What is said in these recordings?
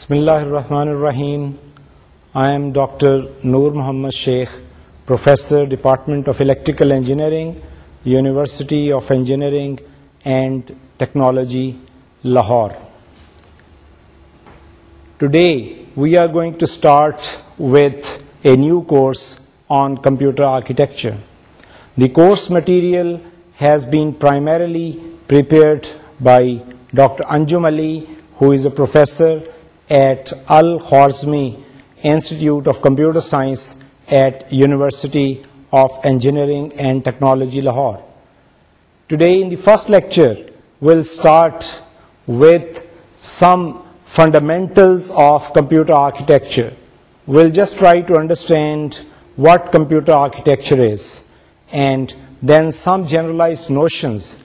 بسم اللہ الرحمن الرحیم I M doctor Noor Muhammad Sheikh professor department of electrical engineering university of engineering and technology Lahore today we are going to start with a new course on computer architecture the course material has been primarily prepared by doctor Anjum Ali who is a professor at Al-Khwarizmi Institute of Computer Science at University of Engineering and Technology, Lahore. Today in the first lecture, we'll start with some fundamentals of computer architecture. We'll just try to understand what computer architecture is, and then some generalized notions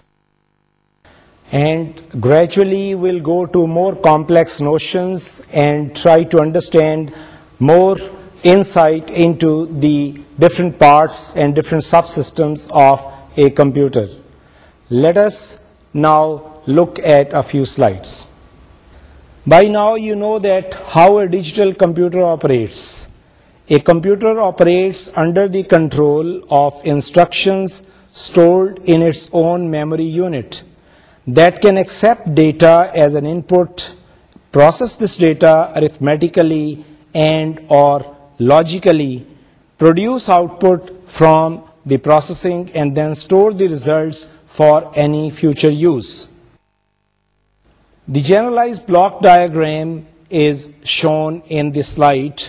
and gradually we'll go to more complex notions and try to understand more insight into the different parts and different subsystems of a computer. Let us now look at a few slides. By now you know that how a digital computer operates. A computer operates under the control of instructions stored in its own memory unit that can accept data as an input, process this data arithmetically and or logically, produce output from the processing, and then store the results for any future use. The generalized block diagram is shown in this slide.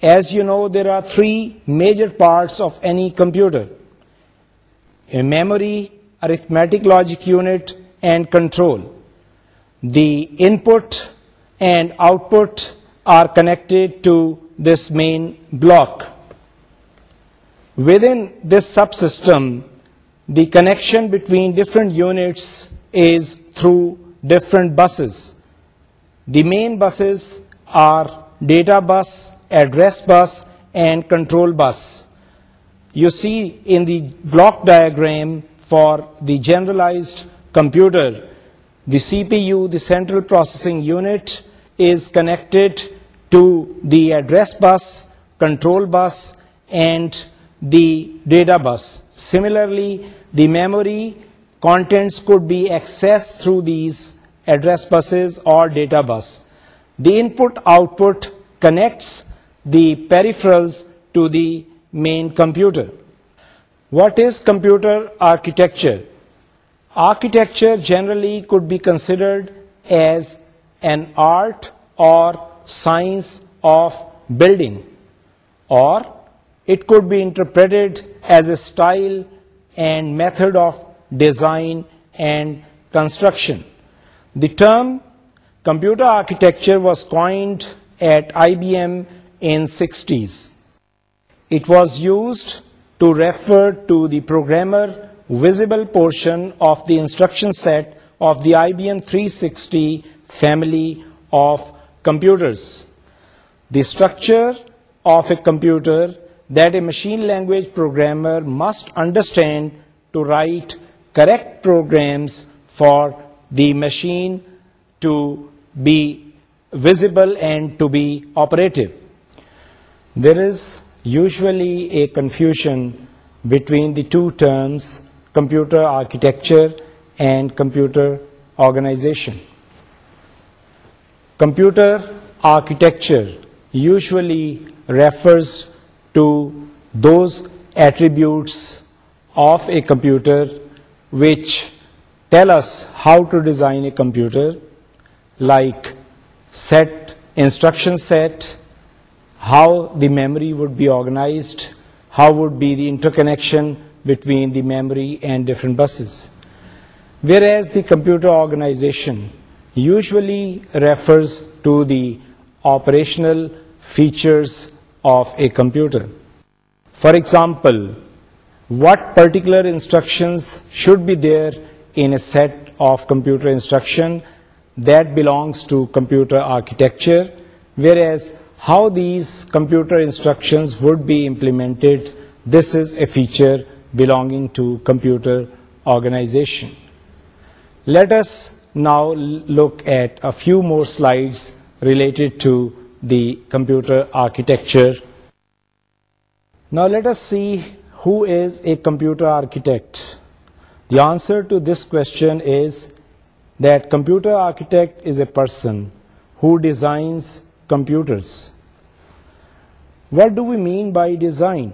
As you know, there are three major parts of any computer: a memory, arithmetic logic unit, and control. The input and output are connected to this main block. Within this subsystem, the connection between different units is through different buses. The main buses are data bus, address bus, and control bus. You see in the block diagram for the generalized computer, the CPU, the central processing unit, is connected to the address bus, control bus, and the data bus. Similarly, the memory contents could be accessed through these address buses or data bus. The input-output connects the peripherals to the main computer. What is computer architecture? Architecture generally could be considered as an art or science of building, or it could be interpreted as a style and method of design and construction. The term computer architecture was coined at IBM in the 60s. It was used to refer to the programmer visible portion of the instruction set of the IBM 360 family of computers. The structure of a computer that a machine language programmer must understand to write correct programs for the machine to be visible and to be operative. There is usually a confusion between the two terms computer architecture, and computer organization. Computer architecture usually refers to those attributes of a computer which tell us how to design a computer, like instruction set, how the memory would be organized, how would be the interconnection between the memory and different buses. Whereas the computer organization usually refers to the operational features of a computer. For example, what particular instructions should be there in a set of computer instruction that belongs to computer architecture, whereas how these computer instructions would be implemented, this is a feature belonging to computer organization. Let us now look at a few more slides related to the computer architecture. Now let us see who is a computer architect. The answer to this question is that computer architect is a person who designs computers. What do we mean by design?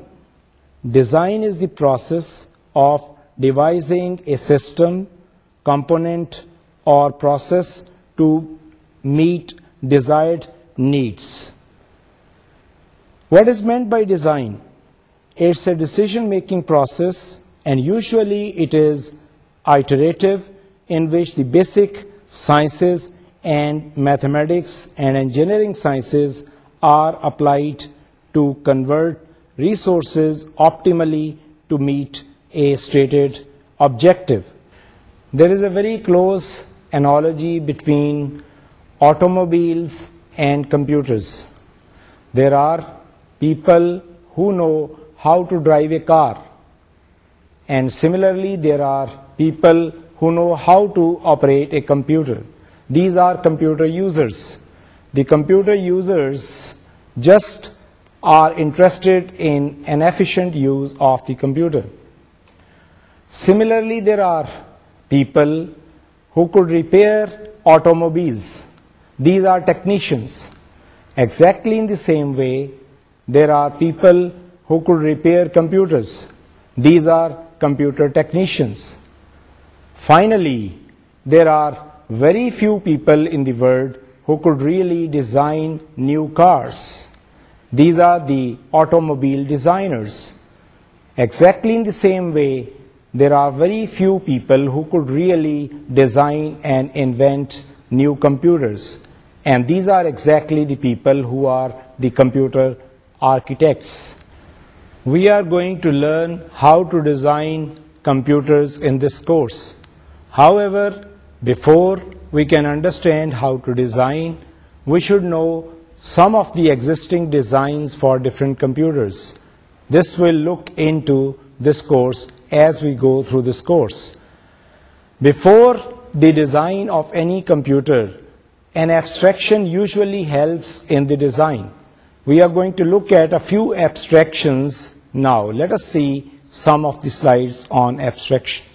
Design is the process of devising a system, component, or process to meet desired needs. What is meant by design? It's a decision-making process, and usually it is iterative, in which the basic sciences and mathematics and engineering sciences are applied to convert resources optimally to meet a stated objective. There is a very close analogy between automobiles and computers. There are people who know how to drive a car, and similarly there are people who know how to operate a computer. These are computer users. The computer users just are interested in an efficient use of the computer. Similarly, there are people who could repair automobiles. These are technicians. Exactly in the same way, there are people who could repair computers. These are computer technicians. Finally, there are very few people in the world who could really design new cars. These are the automobile designers. Exactly in the same way, there are very few people who could really design and invent new computers. And these are exactly the people who are the computer architects. We are going to learn how to design computers in this course. However, before we can understand how to design, we should know some of the existing designs for different computers. This will look into this course as we go through this course. Before the design of any computer, an abstraction usually helps in the design. We are going to look at a few abstractions now. Let us see some of the slides on abstraction.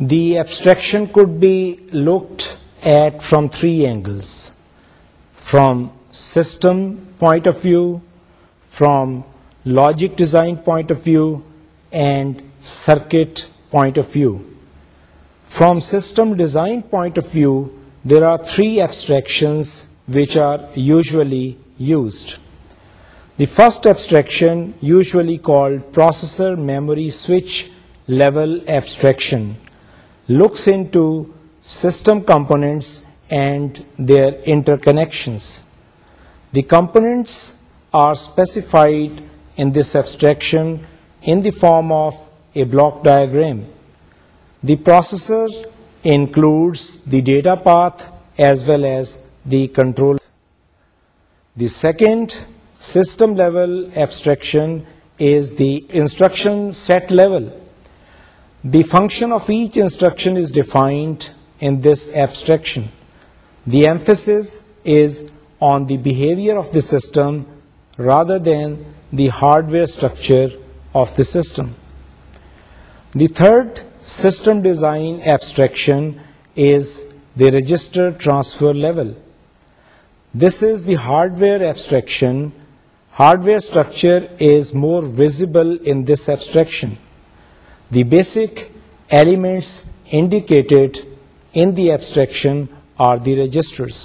The abstraction could be looked at from three angles from system point of view, from logic design point of view, and circuit point of view. From system design point of view, there are three abstractions which are usually used. The first abstraction, usually called processor memory switch level abstraction, looks into system components and their interconnections. The components are specified in this abstraction in the form of a block diagram. The processor includes the data path as well as the control. The second system level abstraction is the instruction set level. The function of each instruction is defined in this abstraction. The emphasis is on the behavior of the system rather than the hardware structure of the system. The third system design abstraction is the register transfer level. This is the hardware abstraction. Hardware structure is more visible in this abstraction. The basic elements indicated in the abstraction are the registers.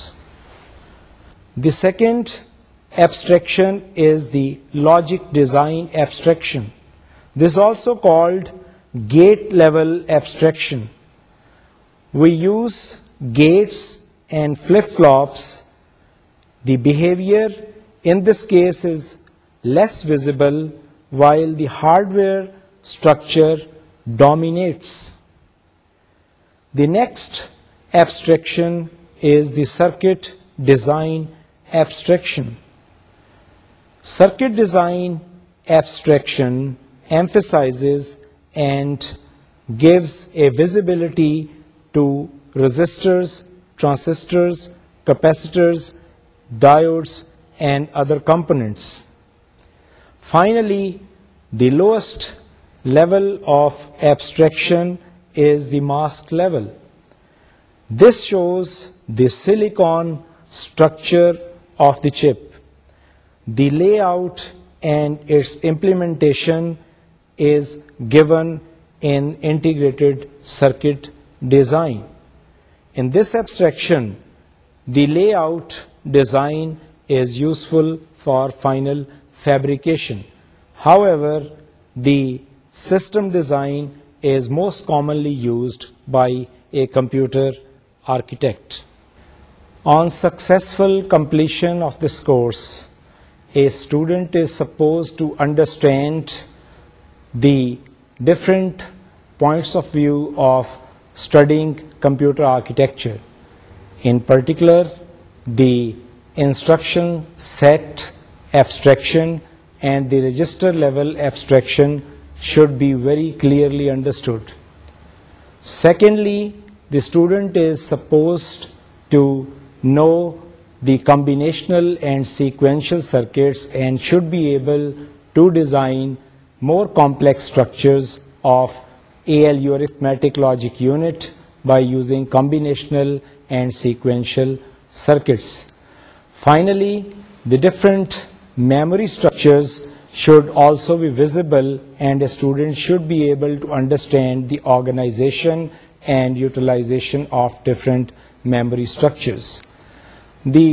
The second abstraction is the logic design abstraction. This is also called gate level abstraction. We use gates and flip-flops. The behavior in this case is less visible while the hardware structure dominates. The next abstraction is the circuit design abstraction. Circuit design abstraction emphasizes and gives a visibility to resistors, transistors, capacitors, diodes, and other components. Finally, the lowest level of abstraction is the mask level. This shows the silicon structure of the chip. The layout and its implementation is given in integrated circuit design. In this abstraction, the layout design is useful for final fabrication. However, the system design is most commonly used by a computer architect. On successful completion of this course, a student is supposed to understand the different points of view of studying computer architecture. In particular, the instruction set abstraction and the register level abstraction should be very clearly understood. Secondly, the student is supposed to know the combinational and sequential circuits and should be able to design more complex structures of ALU arithmetic logic unit by using combinational and sequential circuits. Finally, the different memory structures should also be visible, and a student should be able to understand the organization and utilization of different memory structures. The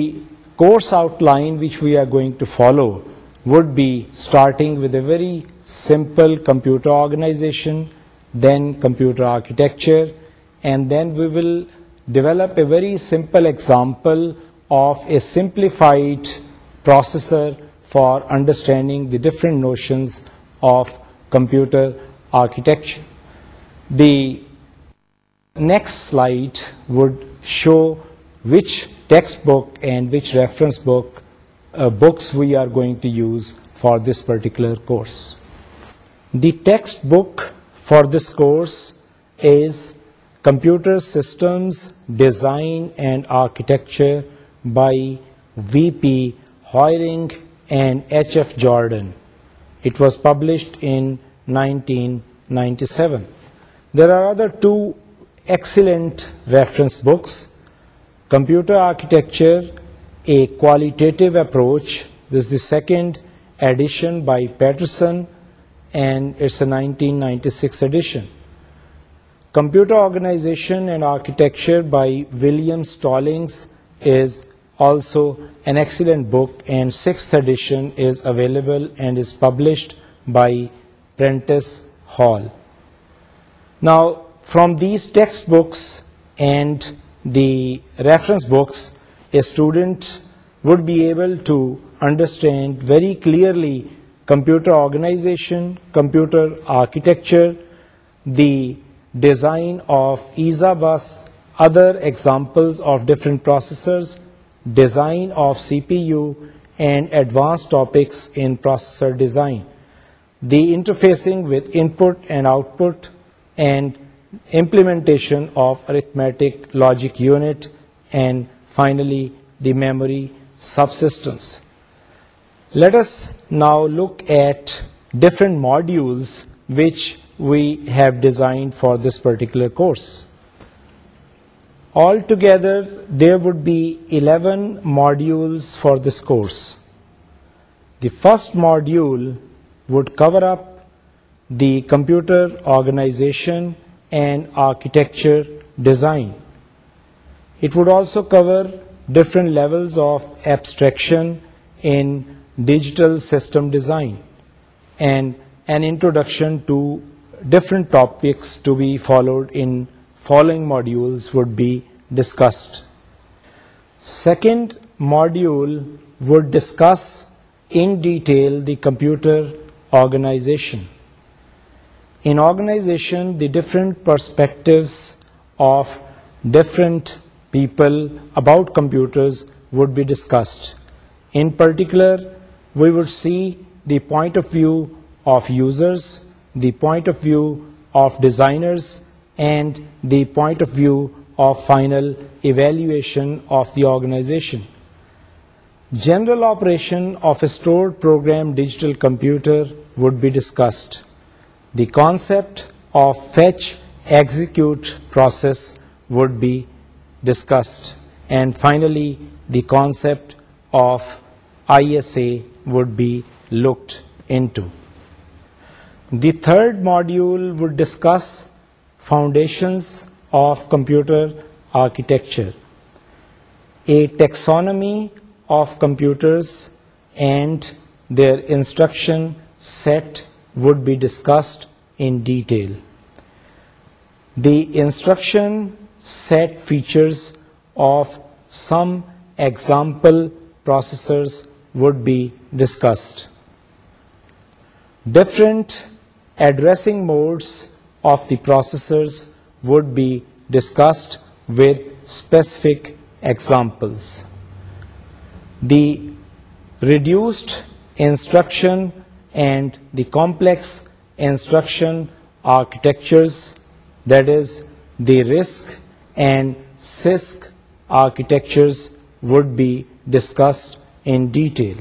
course outline which we are going to follow would be starting with a very simple computer organization, then computer architecture, and then we will develop a very simple example of a simplified processor for understanding the different notions of computer architecture. The Next slide would show which textbook and which reference book uh, books we are going to use for this particular course. The textbook for this course is Computer Systems Design and Architecture by V.P. Hoyring and H.F. Jordan. It was published in 1997. There are other two excellent reference books. Computer Architecture, a Qualitative Approach. This is the second edition by Patterson, and it's a 1996 edition. Computer Organization and Architecture by William Stallings is also an excellent book, and 6th edition is available and is published by Prentice Hall. Now, from these textbooks and the reference books, a student would be able to understand very clearly computer organization, computer architecture, the design of ISA bus, other examples of different processors, design of CPU, and advanced topics in processor design, the interfacing with input and output, and implementation of arithmetic logic unit, and finally the memory subsystems. Let us now look at different modules which we have designed for this particular course. Altogether, there would be 11 modules for this course. The first module would cover up the computer organization and architecture design. It would also cover different levels of abstraction in digital system design and an introduction to different topics to be followed in following modules would be discussed. Second module would discuss in detail the computer organization in organization, the different perspectives of different people about computers would be discussed. In particular, we would see the point of view of users, the point of view of designers, and the point of view of final evaluation of the organization. General operation of a stored program digital computer would be discussed. The concept of fetch-execute process would be discussed. And finally, the concept of ISA would be looked into. The third module would discuss foundations of computer architecture, a taxonomy of computers and their instruction set would be discussed in detail. The instruction set features of some example processors would be discussed. Different addressing modes of the processors would be discussed with specific examples. The reduced instruction and the complex instruction architectures, that is the RISC and CISC architectures, would be discussed in detail.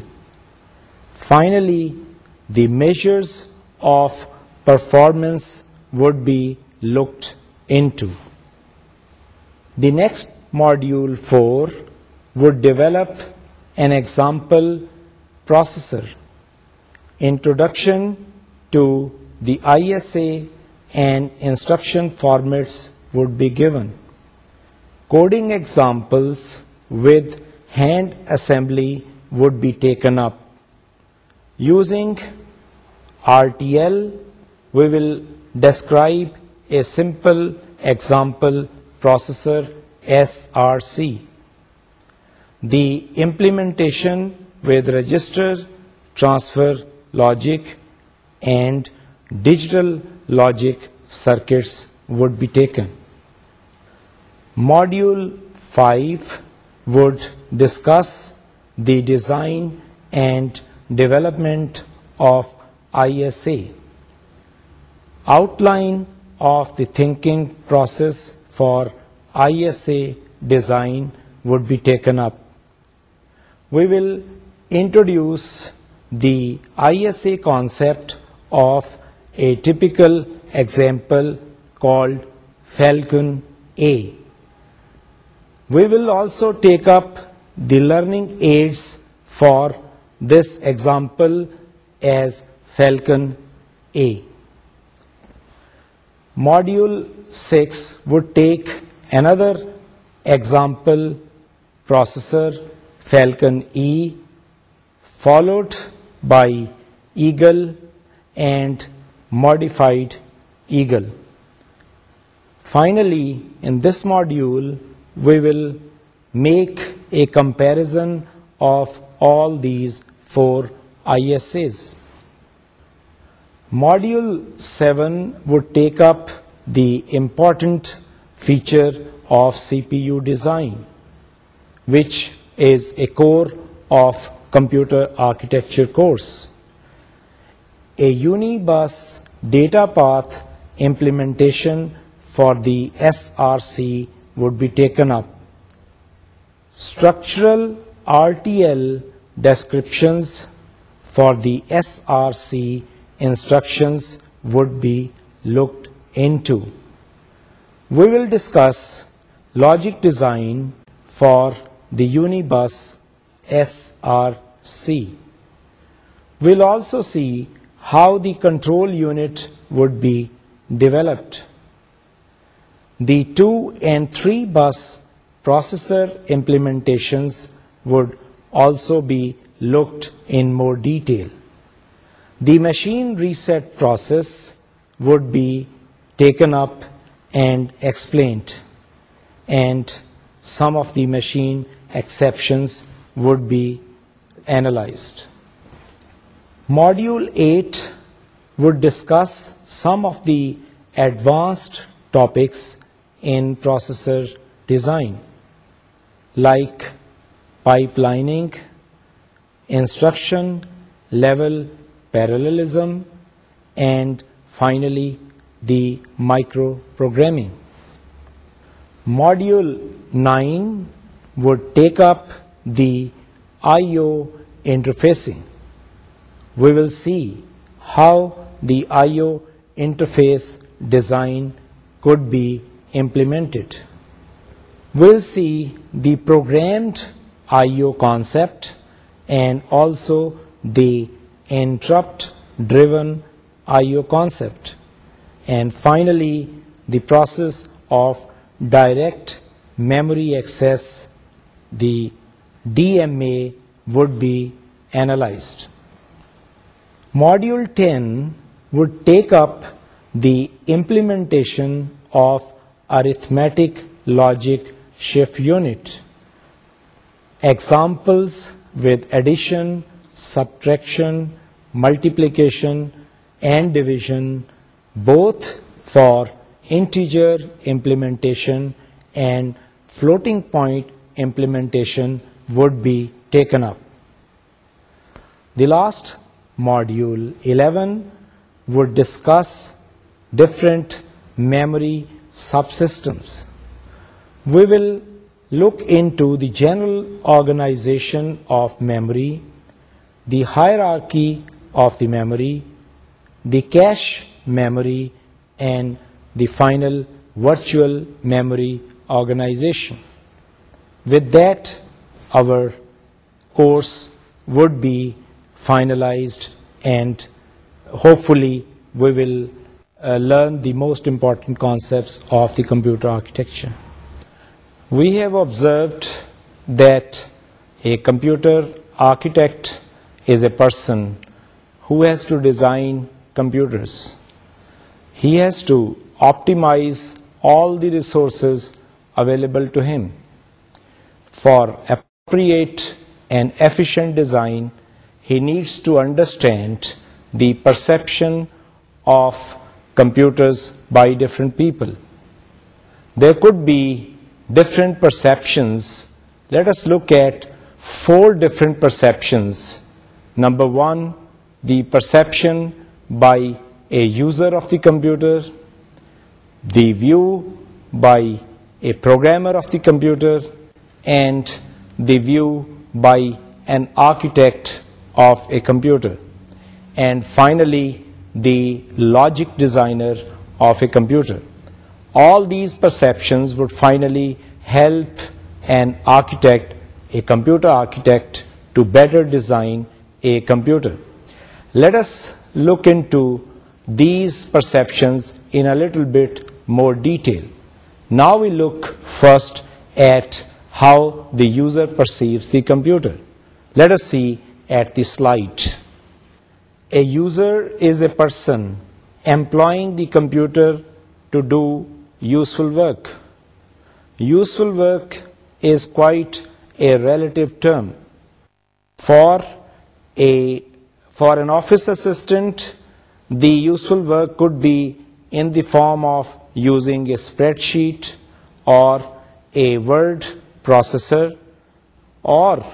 Finally, the measures of performance would be looked into. The next module 4 would develop an example processor. Introduction to the ISA and instruction formats would be given. Coding examples with hand assembly would be taken up. Using RTL, we will describe a simple example processor SRC. The implementation with register, transfer logic and digital logic circuits would be taken. Module 5 would discuss the design and development of ISA, outline of the thinking process for ISA design would be taken up. We will introduce the ISA concept of a typical example called Falcon A. We will also take up the learning aids for this example as Falcon A. Module 6 would take another example processor Falcon E, followed by eagle and modified eagle. Finally, in this module, we will make a comparison of all these 4 ISAs. Module 7 would take up the important feature of CPU design, which is a core of computer architecture course. A Unibus data path implementation for the SRC would be taken up. Structural RTL descriptions for the SRC instructions would be looked into. We will discuss logic design for the Unibus SRC. We'll also see how the control unit would be developed. The 2 and 3 bus processor implementations would also be looked in more detail. The machine reset process would be taken up and explained, and some of the machine exceptions would be analyzed. Module 8 would discuss some of the advanced topics in processor design, like pipelining, instruction level parallelism, and finally the microprogramming. Module 9 would take up the I/O interfacing. We will see how the I/O interface design could be implemented. We'll see the programmed I/O concept and also the interrupt driven I/O concept, and finally the process of direct memory access, the DMA would be analyzed. Module 10 would take up the implementation of arithmetic logic shift unit. Examples with addition, subtraction, multiplication, and division, both for integer implementation and floating point implementation would be taken up. The last module 11 would discuss different memory subsystems. We will look into the general organization of memory, the hierarchy of the memory, the cache memory, and the final virtual memory organization. With that, our course would be finalized, and hopefully we will uh, learn the most important concepts of the computer architecture. We have observed that a computer architect is a person who has to design computers. He has to optimize all the resources available to him for create an efficient design, he needs to understand the perception of computers by different people. There could be different perceptions. Let us look at four different perceptions. Number one, the perception by a user of the computer, the view by a programmer of the computer, and the view by an architect of a computer, and finally the logic designer of a computer. All these perceptions would finally help an architect, a computer architect, to better design a computer. Let us look into these perceptions in a little bit more detail. Now we look first at how the user perceives the computer. Let us see at the slide. A user is a person employing the computer to do useful work. Useful work is quite a relative term. For an office assistant, the useful work could be in the form of using a spreadsheet or a Word processor, or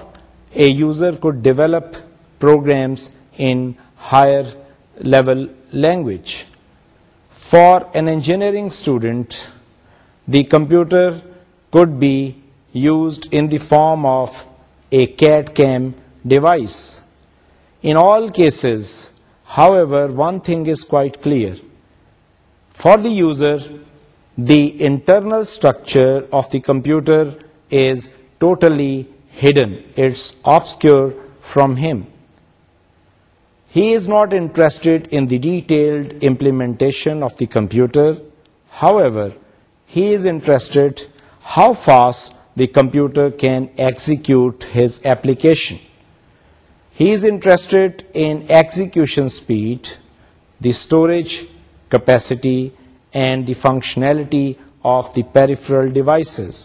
a user could develop programs in higher level language. For an engineering student, the computer could be used in the form of a CAD/CAM device. In all cases, however, one thing is quite clear. For the user, the internal structure of the computer is totally hidden. It's obscure from him. He is not interested in the detailed implementation of the computer. However, he is interested how fast the computer can execute his application. He is interested in execution speed, the storage capacity, and the functionality of the peripheral devices.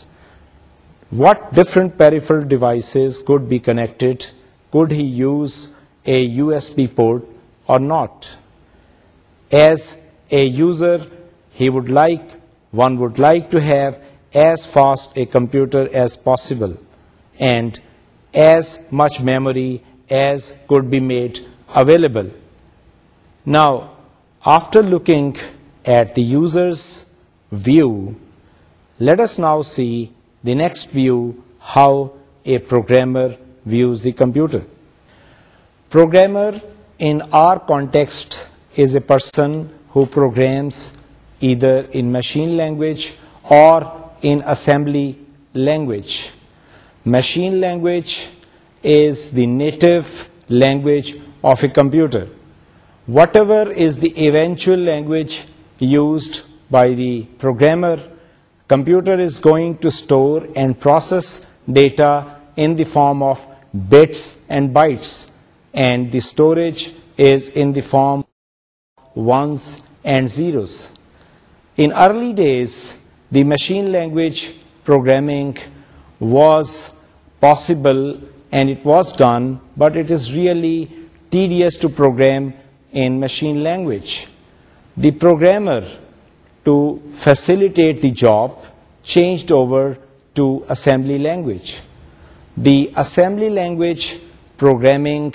What different peripheral devices could be connected? Could he use a USB port or not? As a user, one would like to have as fast a computer as possible and as much memory as could be made available. Now, after looking at the user's view, let us now see the next view, how a programmer views the computer. Programmer in our context is a person who programs either in machine language or in assembly language. Machine language is the native language of a computer. Whatever is the eventual language used by the programmer Computer is going to store and process data in the form of bits and bytes, and the storage is in the form of ones and zeros. In early days, the machine language programming was possible and it was done, but it is really tedious to program in machine language. The programmer to facilitate the job, changed over to assembly language. The assembly language programming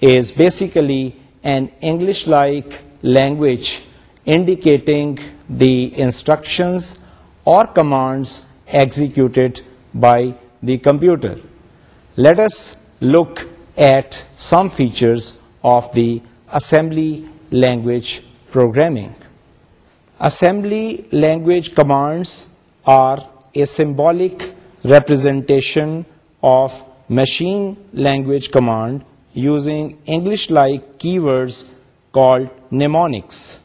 is basically an English-like language indicating the instructions or commands executed by the computer. Let us look at some features of the assembly language programming. Assembly language commands are a symbolic representation of machine language command using English-like keywords called mnemonics.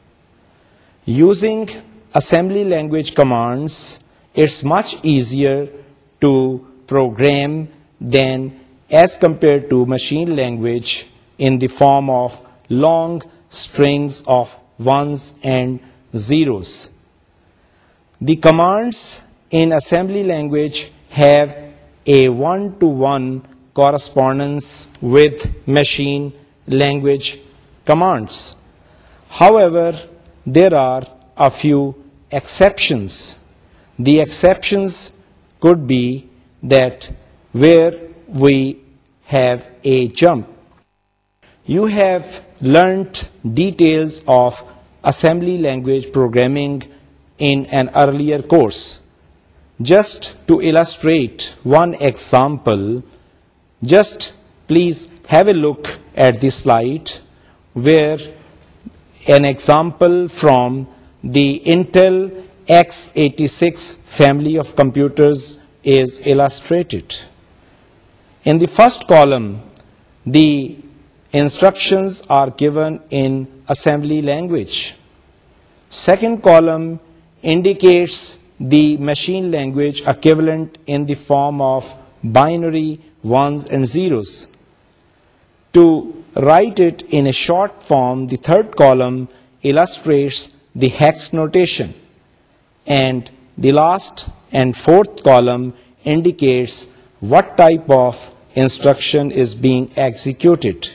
Using assembly language commands, it's much easier to program than as compared to machine language in the form of long strings of ones and zeros. The commands in assembly language have a one-to-one correspondence with machine language commands. However, there are a few exceptions. The exceptions could be that where we have a jump. You have learnt details of assembly language programming in an earlier course. Just to illustrate one example, just please have a look at this slide where an example from the Intel x86 family of computers is illustrated. In the first column, the instructions are given in assembly language. Second column indicates the machine language equivalent in the form of binary ones and zeros. To write it in a short form, the third column illustrates the hex notation, and the last and fourth column indicates what type of instruction is being executed.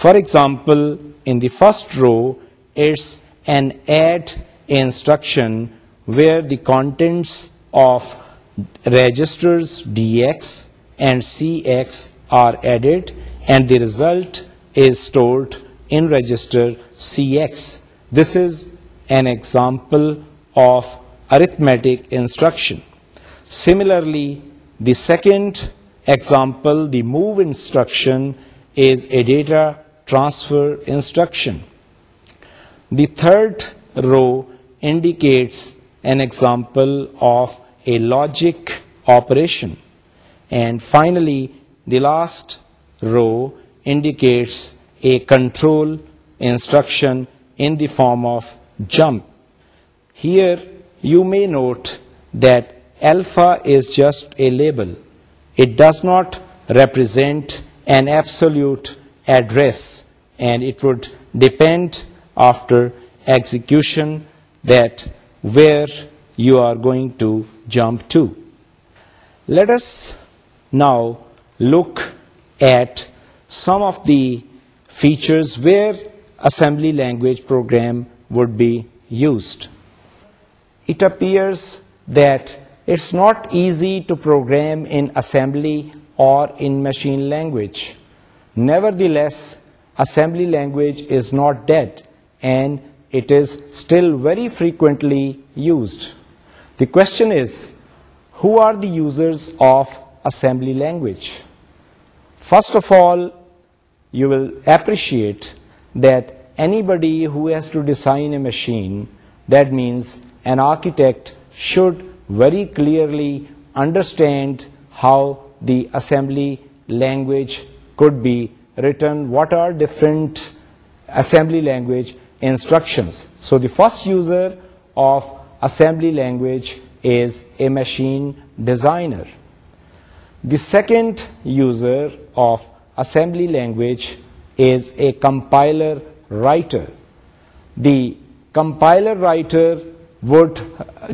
For example, in the first row, it's an add instruction where the contents of registers DX and CX are added and the result is stored in register CX. This is an example of arithmetic instruction. Similarly, the second example, the move instruction, is a data transfer instruction. The third row indicates an example of a logic operation. And finally, the last row indicates a control instruction in the form of jump. Here you may note that alpha is just a label. It does not represent an absolute address, and it would depend after execution that where you are going to jump to. Let us now look at some of the features where assembly language program would be used. It appears that it's not easy to program in assembly or in machine language. Nevertheless, assembly language is not dead and it is still very frequently used. The question is, who are the users of assembly language? First of all, you will appreciate that anybody who has to design a machine, that means an architect, should very clearly understand how the assembly language could be written, what are different assembly language instructions. So the first user of assembly language is a machine designer. The second user of assembly language is a compiler writer. The compiler writer would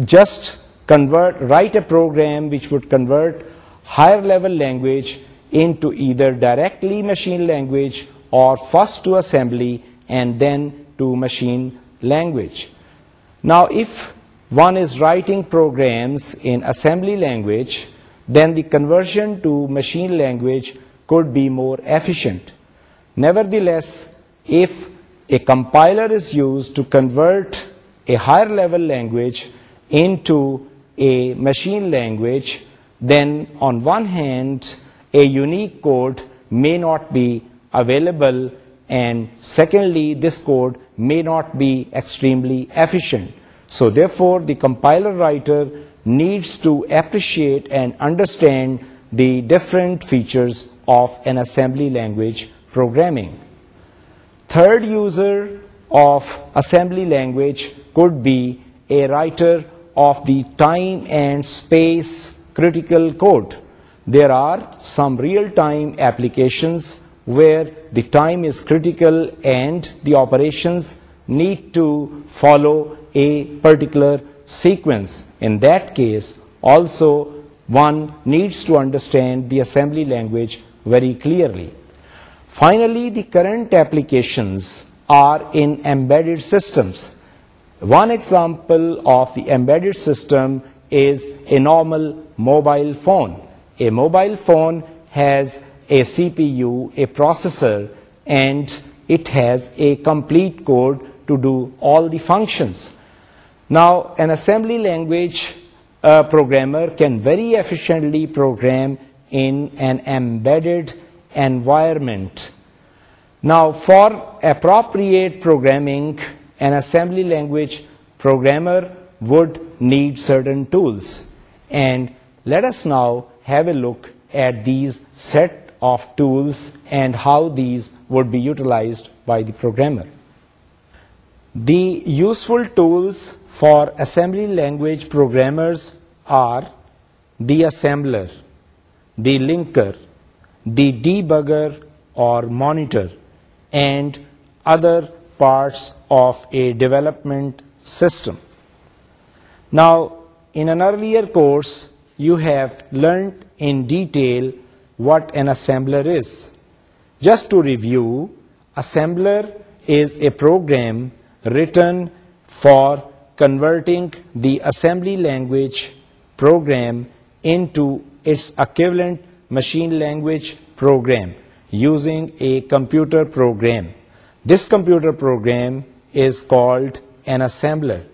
just write a program which would convert higher level language into either directly machine language or first to assembly and then to machine language. Now, if one is writing programs in assembly language, then the conversion to machine language could be more efficient. Nevertheless, if a compiler is used to convert a higher level language into a machine language, then on one hand a unique code may not be available, and secondly, this code may not be extremely efficient. So therefore, the compiler writer needs to appreciate and understand the different features of an assembly language programming. Third user of assembly language could be a writer of the time and space critical code. There are some real-time applications where the time is critical and the operations need to follow a particular sequence. In that case, also one needs to understand the assembly language very clearly. Finally, the current applications are in embedded systems. One example of the embedded system is a normal mobile phone. A mobile phone has a CPU, a processor, and it has a complete code to do all the functions. Now, an assembly language uh, programmer can very efficiently program in an embedded environment. Now, for appropriate programming, an assembly language programmer would need certain tools. And let us now have a look at these set of tools and how these would be utilized by the programmer. The useful tools for assembly language programmers are the assembler, the linker, the debugger or monitor, and other parts of a development system. Now, in an earlier course, you have learnt in detail what an assembler is. Just to review, assembler is a program written for converting the assembly language program into its equivalent machine language program using a computer program. This computer program is called an assembler,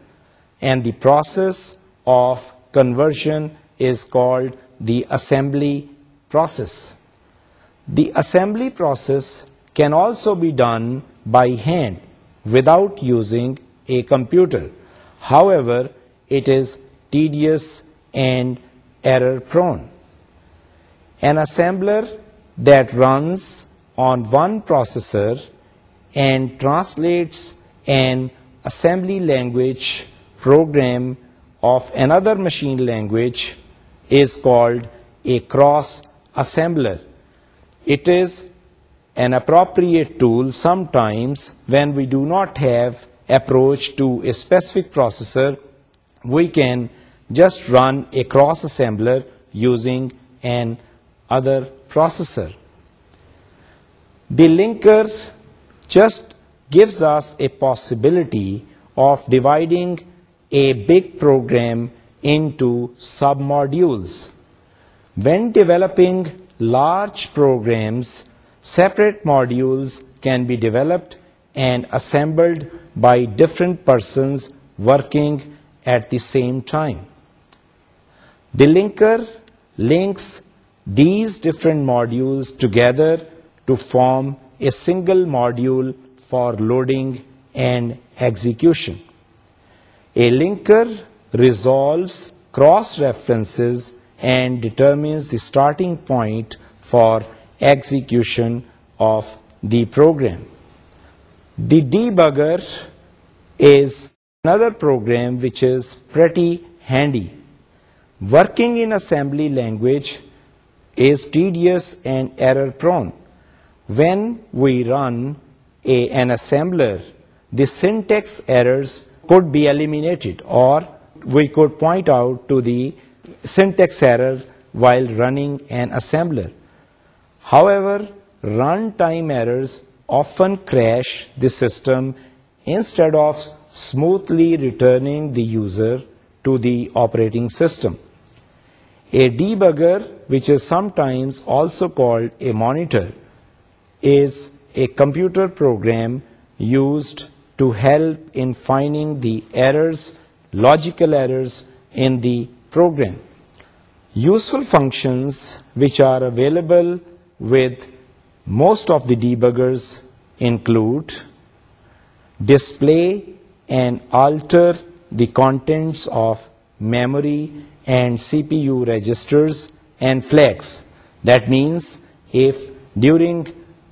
and the process of conversion is called the assembly process. The assembly process can also be done by hand without using a computer. However, it is tedious and error prone. An assembler that runs on one processor and translates an assembly language program of another machine language is called a cross assembler. It is an appropriate tool sometimes when we do not have approach to a specific processor. We can just run a cross assembler using an other processor. The linker just gives us a possibility of dividing a big program into submodules. When developing large programs, separate modules can be developed and assembled by different persons working at the same time. The linker links these different modules together to form a single module for loading and execution. A linker resolves cross-references and determines the starting point for execution of the program. The debugger is another program which is pretty handy. Working in assembly language is tedious and error prone. When we run an assembler, the syntax errors could be eliminated or we could point out to the syntax error while running an assembler. However, runtime errors often crash the system instead of smoothly returning the user to the operating system. A debugger, which is sometimes also called a monitor, is a computer program used to help in finding the errors logical errors in the program. Useful functions which are available with most of the debuggers include display and alter the contents of memory and CPU registers and flags. That means if during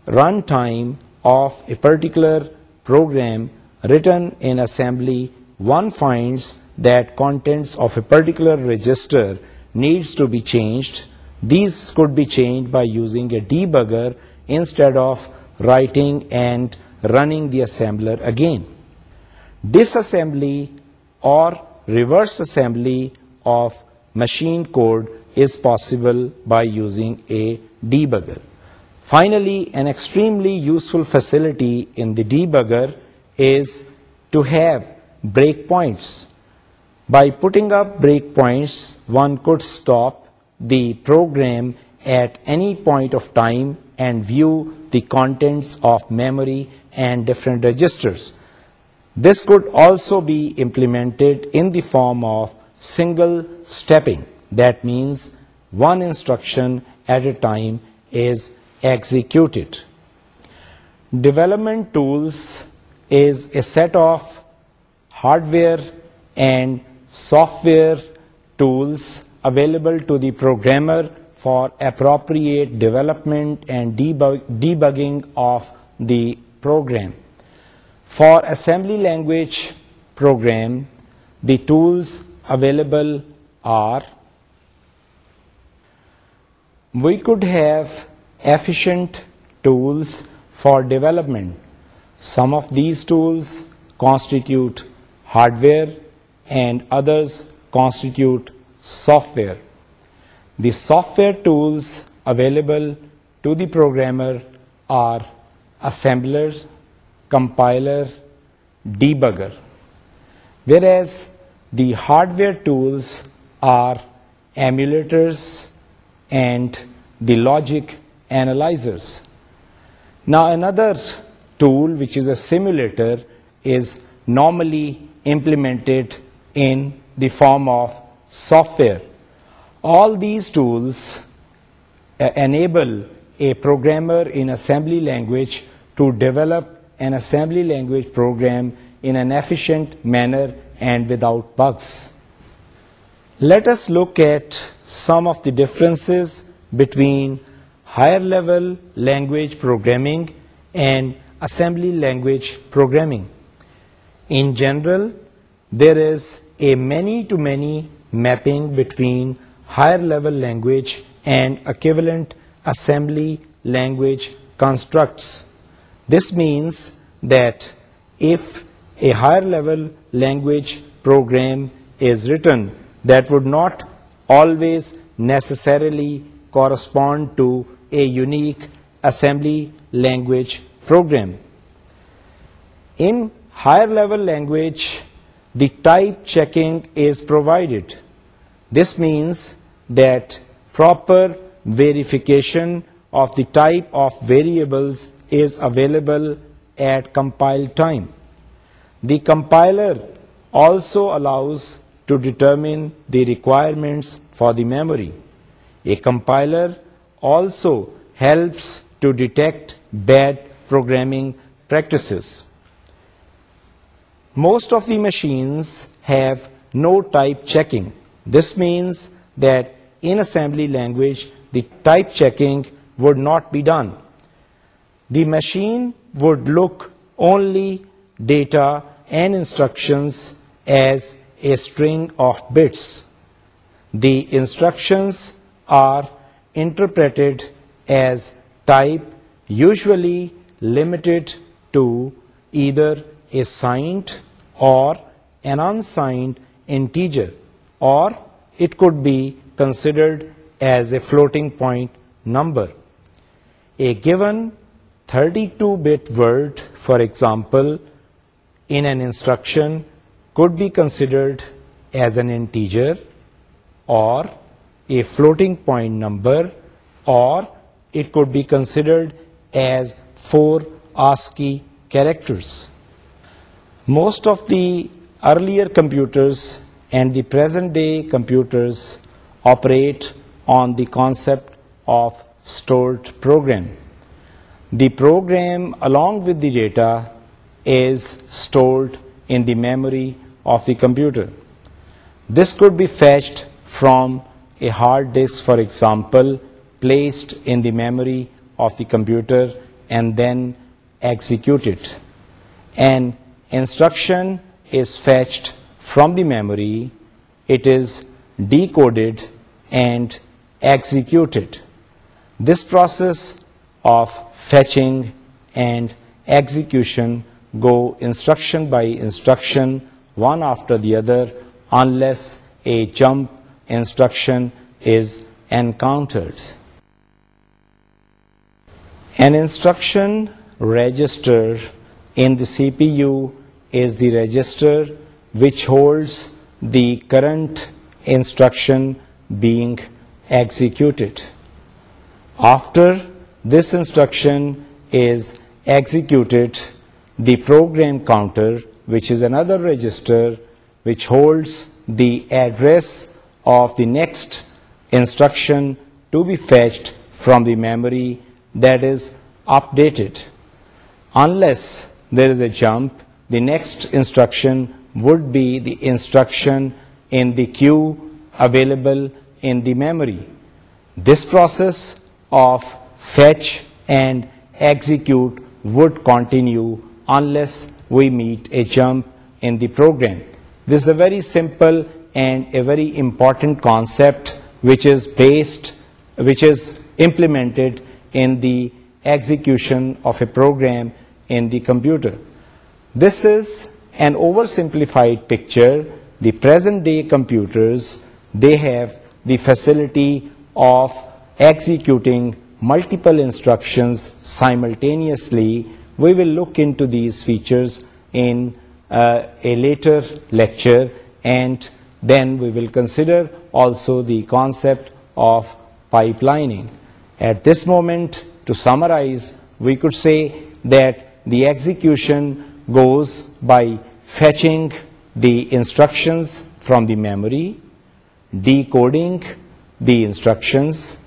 runtime of a particular program written in assembly one finds that contents of a particular register needs to be changed. These could be changed by using a debugger instead of writing and running the assembler again. Disassembly or reverse assembly of machine code is possible by using a debugger. Finally, an extremely useful facility in the debugger is to have breakpoints. By putting up breakpoints, one could stop the program at any point of time and view the contents of memory and different registers. This could also be implemented in the form of single stepping. That means one instruction at a time is executed. Development tools is a set of hardware and software tools available to the programmer for appropriate development and debugging of the program. For assembly language program, the tools available are, we could have efficient tools for development. Some of these tools constitute hardware, and others constitute software. The software tools available to the programmer are assembler, compiler, debugger, whereas the hardware tools are emulators and the logic analyzers. Now, another tool which is a simulator is normally implemented in the form of software. All these tools uh, enable a programmer in assembly language to develop an assembly language program in an efficient manner and without bugs. Let us look at some of the differences between higher level language programming and assembly language programming. In general, there is a many-to-many mapping between higher-level language and equivalent assembly language constructs. This means that if a higher-level language program is written, that would not always necessarily correspond to a unique assembly language program. In Higher level language, the type checking is provided. This means that proper verification of the type of variables is available at compile time. The compiler also allows to determine the requirements for the memory. A compiler also helps to detect bad programming practices. Most of the machines have no type checking. This means that in assembly language, the type checking would not be done. The machine would look only data and instructions as a string of bits. The instructions are interpreted as type, usually limited to either a signed or an unsigned integer, or it could be considered as a floating point number. A given 32-bit word, for example, in an instruction could be considered as an integer or a floating point number, or it could be considered as 4 ASCII characters. Most of the earlier computers and the present day computers operate on the concept of stored program. The program along with the data is stored in the memory of the computer. This could be fetched from a hard disk, for example, placed in the memory of the computer and then executed. An instruction is fetched from the memory, it is decoded and executed. This process of fetching and execution go instruction by instruction, one after the other, unless a jump instruction is encountered. An instruction register in the CPU is the register which holds the current instruction being executed. After this instruction is executed, the program counter, which is another register which holds the address of the next instruction to be fetched from the memory, that is updated, unless there is a jump the next instruction would be the instruction in the queue available in the memory. This process of fetch and execute would continue unless we meet a jump in the program. This is a very simple and a very important concept which is implemented in the execution of a program in the computer. This is an oversimplified picture. The present day computers, they have the facility of executing multiple instructions simultaneously. We will look into these features in uh, a later lecture, and then we will consider also the concept of pipelining. At this moment, to summarize, we could say that the execution goes by fetching the instructions from the memory, decoding the instructions,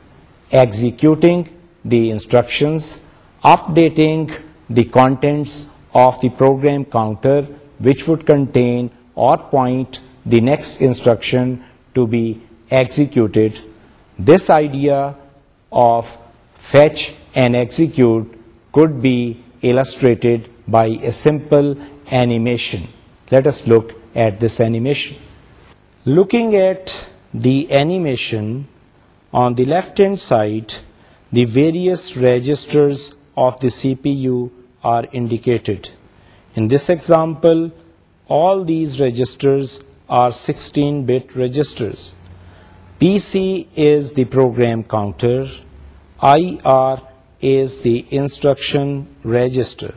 executing the instructions, updating the contents of the program counter, which would contain or point the next instruction to be executed. This idea of fetch and execute could be illustrated by a simple animation. Let us look at this animation. Looking at the animation, on the left hand side, the various registers of the CPU are indicated. In this example, all these registers are 16-bit registers. PC is the program counter, IR is the instruction register.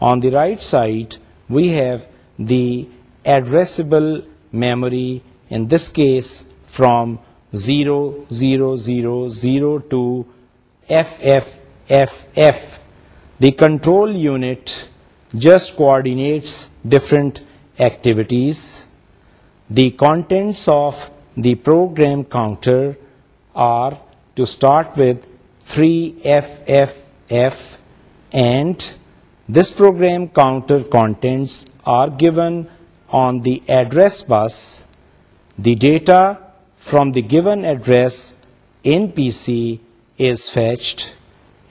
On the right side, we have the addressable memory, in this case from 0000 to FFFF. The control unit just coordinates different activities. The contents of the program counter are, to start with, 3FFF and this program counter contents are given on the address bus. The data from the given address in PC is fetched.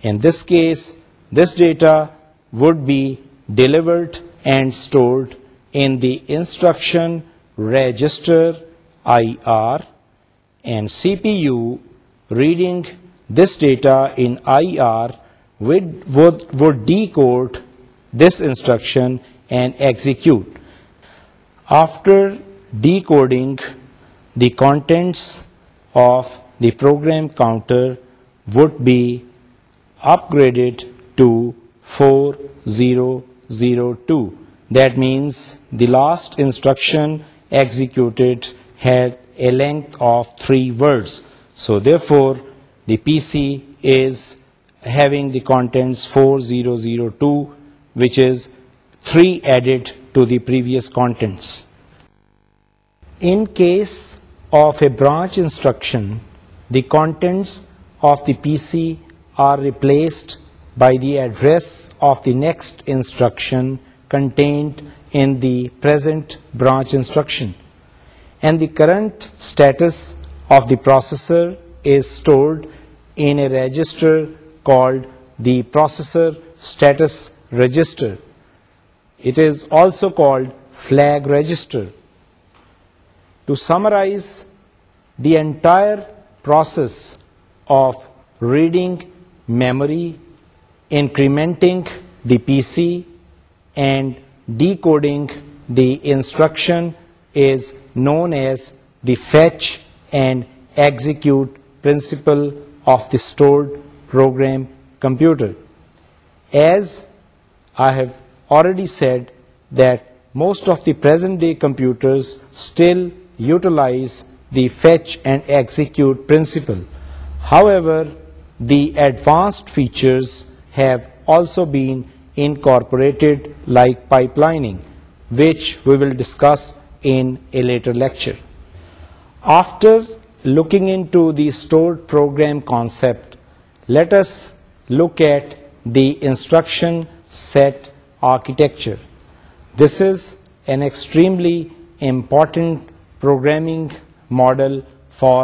In this case, this data would be delivered and stored in the instruction register IR, and CPU reading this data in IR would decode this instruction and execute. After decoding, the contents of the program counter would be upgraded to 4002. That means the last instruction executed had a length of 3 words. So therefore, the PC is having the contents 4002 which is 3 added to the previous contents. In case of a branch instruction, the contents of the PC are replaced by the address of the next instruction contained in the present branch instruction, and the current status of the processor is stored in a register called the processor status register. It is also called flag register. To summarize, the entire process of reading memory, incrementing the PC, and decoding the instruction is known as the fetch and execute principle of the stored program computer. As I have already said that most of the present day computers still utilize the fetch and execute principle. However, the advanced features have also been incorporated, like pipelining, which we will discuss in a later lecture. After looking into the stored program concept, let us look at the instruction set architecture. This is an extremely important programming model for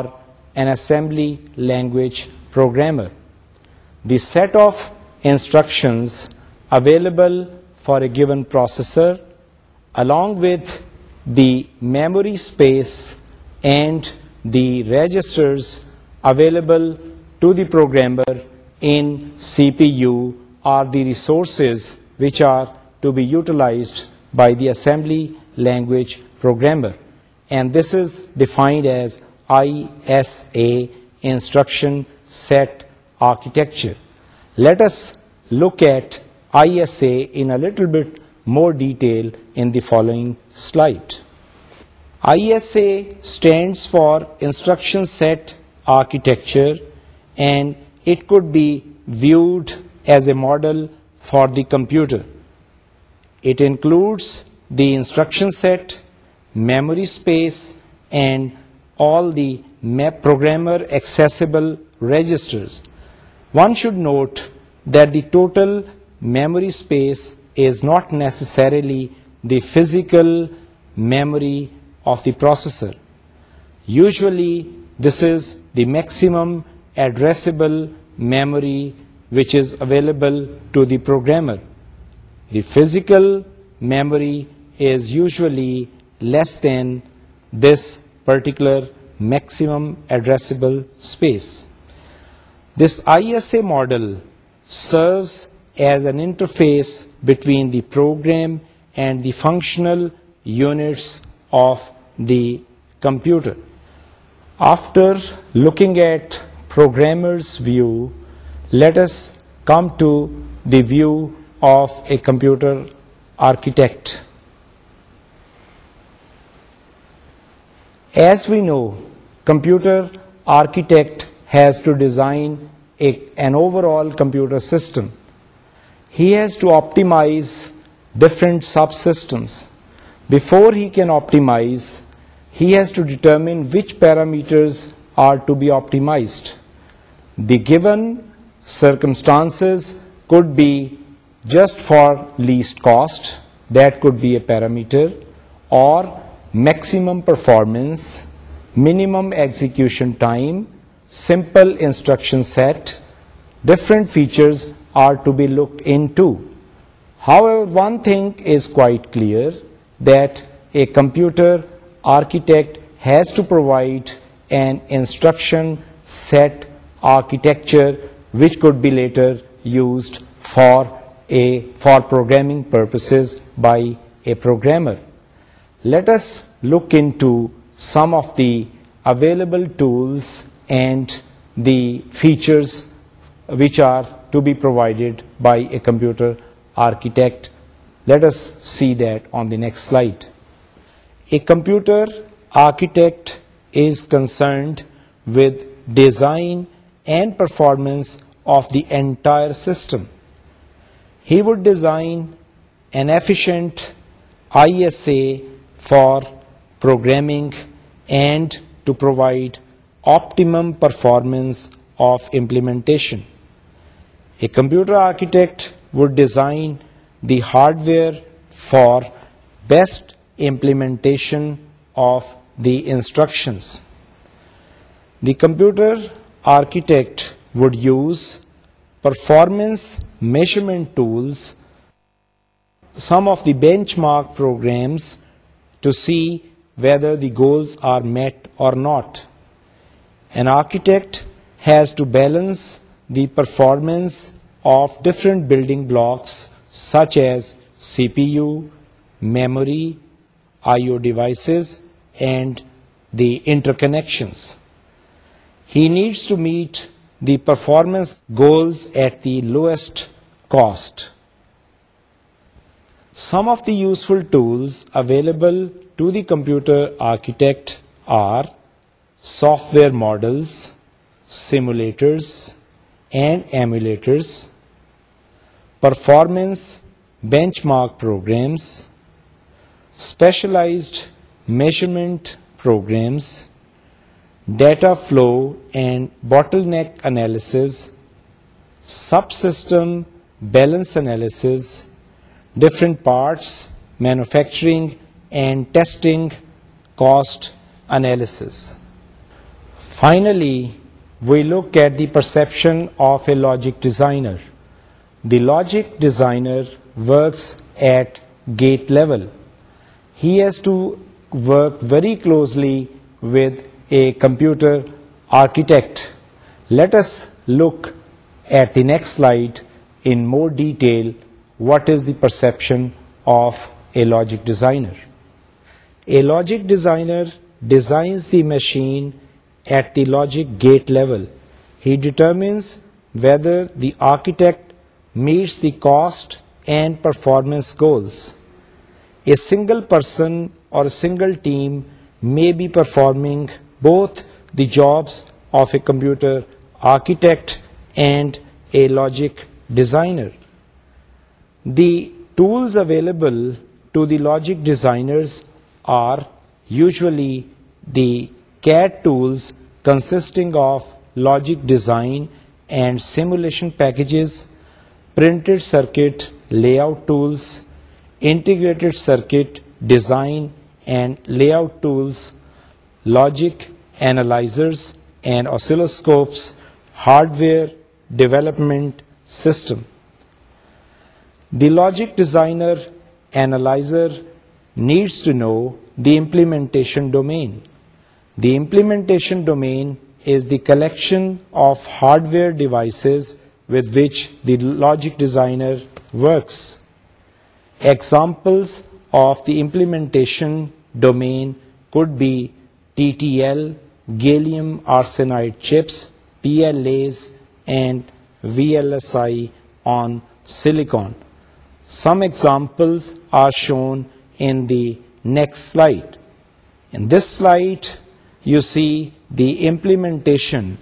an assembly language programmer. The set of instructions available for a given processor, along with the memory space and the registers available to the programmer in CPU are the resources which are to be utilized by the assembly language programmer. And this is defined as ISA, instruction set architecture. Let us look at ISA in a little bit more detail in the following slide. ISA stands for instruction set architecture, and it could be viewed as a model for the computer. It includes the instruction set, memory space, and all the programmer accessible registers. One should note that the total memory space is not necessarily the physical memory of the processor. Usually, this is the maximum addressable memory which is available to the programmer. The physical memory is usually less than this particular maximum addressable space. This ISA model serves as an interface between the program and the functional units of the computer. After looking at programmer's view let us come to the view of a computer architect. As we know, computer architect has to design an overall computer system. He has to optimize different subsystems. Before he can optimize, he has to determine which parameters are to be optimized. The given Circumstances could be just for least cost, that could be a parameter, or maximum performance, minimum execution time, simple instruction set. Different features are to be looked into. However, one thing is quite clear, that a computer architect has to provide an instruction set architecture which could be later used for programming purposes by a programmer. Let us look into some of the available tools and the features which are to be provided by a computer architect. Let us see that on the next slide. A computer architect is concerned with design and performance of the entire system. He would design an efficient ISA for programming and to provide optimum performance of implementation. A computer architect would design the hardware for best implementation of the instructions. The computer architect would use performance measurement tools, some of the benchmark programs, to see whether the goals are met or not. An architect has to balance the performance of different building blocks such as CPU, memory, I/O devices, and the interconnections. He needs to meet the performance goals at the lowest cost. Some of the useful tools available to the computer architect are software models, simulators and emulators, performance benchmark programs, specialized measurement programs, data flow and bottleneck analysis, subsystem balance analysis, different parts, manufacturing and testing, cost analysis. Finally, we look at the perception of a logic designer. The logic designer works at gate level. He has to work very closely with a computer architect. Let us look at the next slide in more detail what is the perception of a logic designer. A logic designer designs the machine at the logic gate level. He determines whether the architect meets the cost and performance goals. A single person or a single team may be performing both the jobs of a computer architect and a logic designer. The tools available to the logic designers are usually the CAD tools consisting of logic design and simulation packages, printed circuit layout tools, integrated circuit design and layout tools, logic analyzers, and oscilloscopes hardware development system. The logic designer analyzer needs to know the implementation domain. The implementation domain is the collection of hardware devices with which the logic designer works. Examples of the implementation domain could be TTL, gallium arsenide chips, PLAs and VLSI on silicon. Some examples are shown in the next slide. In this slide, you see the implementation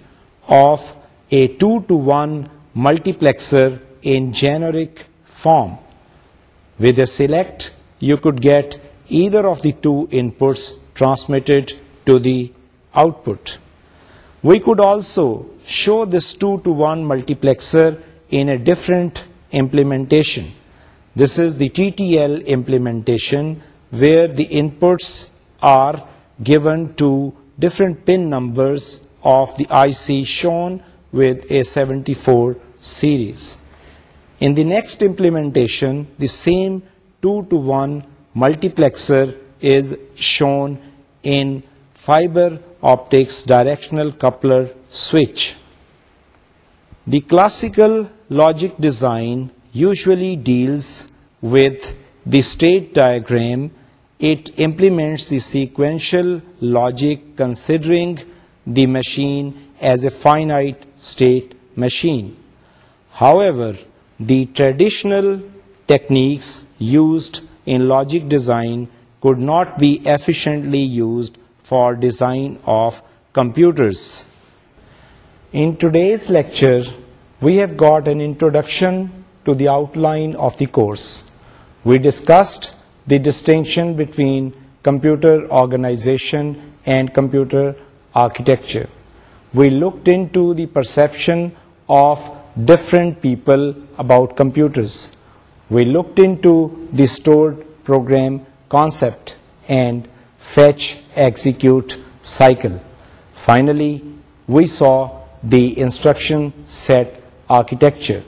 of a 2-to-1 multiplexer in generic form. With a select, you could get either of the two inputs transmitted to the output. We could also show this 2-to-1 multiplexer in a different implementation. This is the TTL implementation, where the inputs are given to different pin numbers of the IC shown with a 74 series. In the next implementation, the same 2-to-1 multiplexer is shown in fiber optics directional coupler switch. The classical logic design usually deals with the state diagram. It implements the sequential logic considering the machine as a finite state machine. However, the traditional techniques used in logic design could not be efficiently used for design of computers. In today's lecture, we have got an introduction to the outline of the course. We discussed the distinction between computer organization and computer architecture. We looked into the perception of different people about computers. We looked into the stored program concept and fetch, execute, cycle. Finally, we saw the instruction set architecture.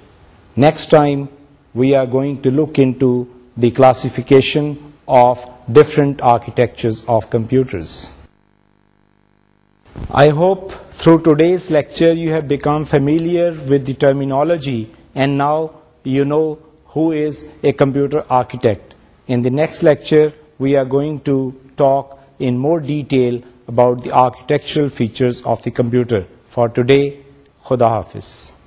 Next time, we are going to look into the classification of different architectures of computers. I hope through today's lecture you have become familiar with the terminology, and now you know who is a computer architect. In the next lecture, we are going to talk in more detail about the architectural features of the computer for two خدا حافظ